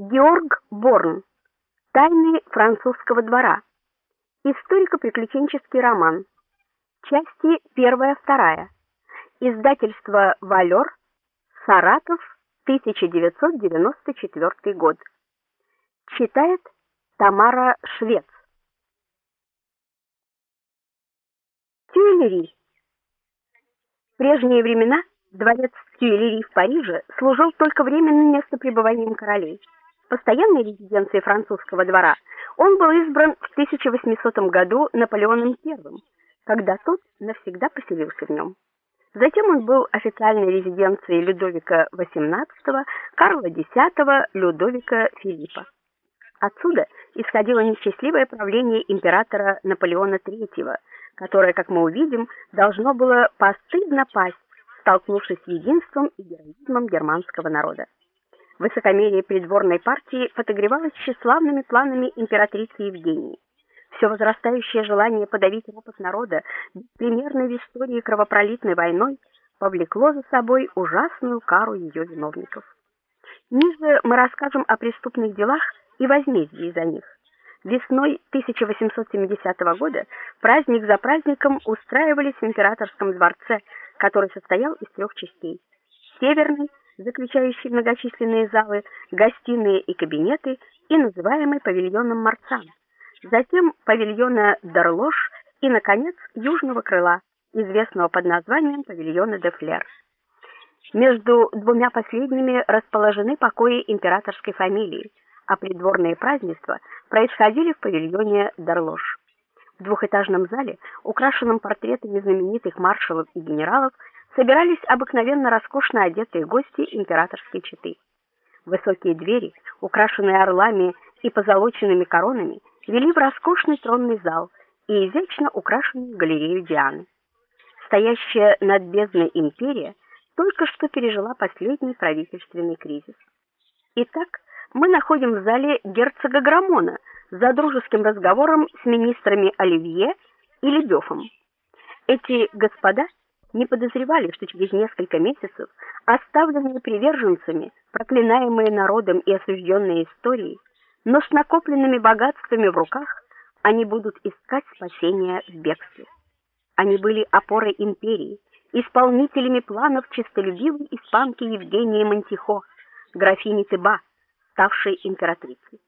Георг Борн. Тайны французского двора. Историко-приключенческий роман. Части 1-2. Издательство Валёр. Саратов, 1994 год. Читает Тамара Швец. Тюильри. В прежние времена дворец Тюильри в Париже служил только временным местопребыванием королей. Постоянной резиденцией французского двора он был избран в 1800 году Наполеоном I, когда тот навсегда поселился в нем. Затем он был официальной резиденцией Людовика XVIII, Карла X, Людовика Филиппа. Отсюда исходило несчастливое правление императора Наполеона III, которое, как мы увидим, должно было постыдно пасть, столкнувшись с единством и героизмом германского народа. Высокомерие придворной партии подогревалось тщеславными планами императрицы Евгении. Все возрастающее желание подавить ропот народа беспримерной в истории кровопролитной войной повлекло за собой ужасную кару ее виновников. Ниже мы расскажем о преступных делах и возмездии за них. Весной 1870 года праздник за праздником устраивались в императорском дворце, который состоял из трех частей: северный заключающий многочисленные залы, гостиные и кабинеты, и называемый павильоном Марцан. Затем павильона Дарлош и наконец южного крыла, известного под названием павильона де Флер. Между двумя последними расположены покои императорской фамилии, а придворные празднества происходили в павильоне Дарлош. В двухэтажном зале, украшенном портретами знаменитых маршалов и генералов, собирались обыкновенно роскошно одетые гости императорской четы. Высокие двери, украшенные орлами и позолоченными коронами, вели в роскошный тронный зал и изящно украшенную галерею Дианы. Стоящая над бездной империя только что пережила последний правительственный кризис. Итак, мы находим в зале герцога Грамона за дружеским разговором с министрами Оливье и Лебёфом. Эти господа не подозревали, что через несколько месяцев оставленные приверженцами, проклинаемые народом и осужденные историей, но с накопленными богатствами в руках, они будут искать спасения в бегстве. Они были опорой империи, исполнителями планов честолюбивой испанки Евгении Монтихо, графини Теба, ставшей императрицей.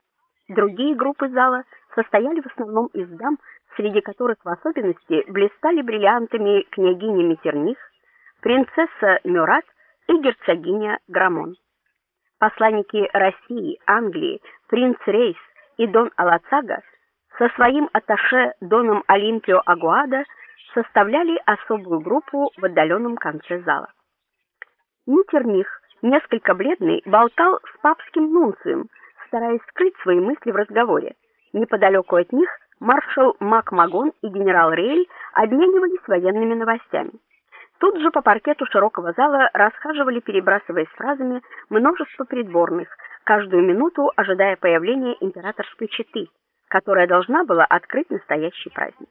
Другие группы зала состояли в основном из дам, среди которых в особенности блистали бриллиантами княгиня Метерних, принцесса Мюрат и герцогиня Грамон. Посланники России, Англии, принц Рейс и дон Алацага со своим атташе доном Олимпио Агуада составляли особую группу в отдаленном конце зала. Метерних, несколько бледный, болтал с папским нунцием, стараясь скрыть свои мысли в разговоре. Неподалеку от них маршал Макмагон и генерал Рейль обменивались военными новостями. Тут же по паркету широкого зала расхаживали, перебрасываясь фразами, множество придворных, каждую минуту ожидая появления императорской четы, которая должна была открыть настоящий праздник.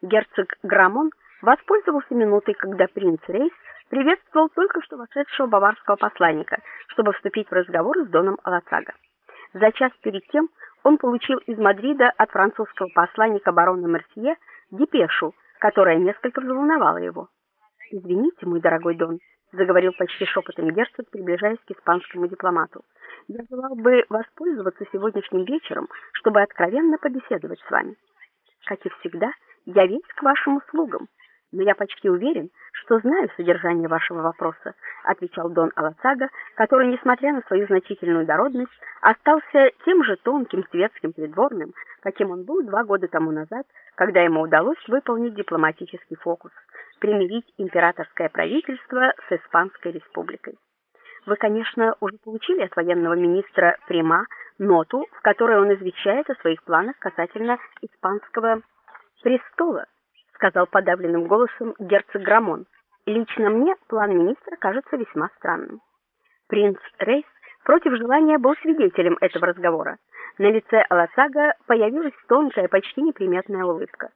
Герцог Грамон воспользовался минутой, когда принц Рейс приветствовал только что вошедшего баварского посланника, чтобы вступить в разговор с доном Алацага. За час перед тем он получил из Мадрида от французского посланника барона Мерсье депешу, которая несколько взволновала его. "Извините, мой дорогой Дон", заговорил почти шепотом герцог, приближаясь к испанскому дипломату. "Я желал бы воспользоваться сегодняшним вечером, чтобы откровенно побеседовать с вами. Как и всегда, я весь к вашим услугам, но я почти уверен, что знаю содержание вашего вопроса, отвечал Дон Алацага, который, несмотря на свою значительную дородность, остался тем же тонким светским придворным, каким он был два года тому назад, когда ему удалось выполнить дипломатический фокус примирить императорское правительство с испанской республикой. Вы, конечно, уже получили от военного министра Прима ноту, в которой он извещает о своих планах касательно испанского престола сказал подавленным голосом герцог Грамон. Лично мне план министра кажется весьма странным. Принц Рейс против желания был свидетелем этого разговора. На лице Аласага появилась тонкая, почти неприметная улыбка.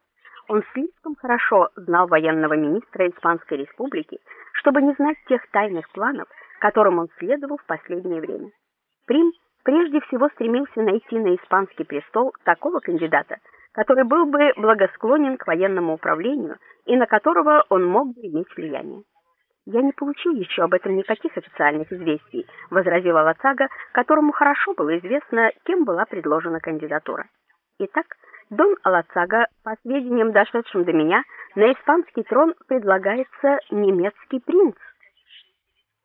Он слишком хорошо знал военного министра Испанской республики, чтобы не знать тех тайных планов, которым он следовал в последнее время. Прим прежде всего стремился найти на испанский престол такого кандидата, который был бы благосклонен к военному управлению и на которого он мог бы иметь влияние. Я не получил еще об этом никаких официальных известий, возразила Лацага, которому хорошо было известно, кем была предложена кандидатура. Итак, Дон Алацага, по сведениям, дошедшим до меня, на испанский трон предлагается немецкий принц.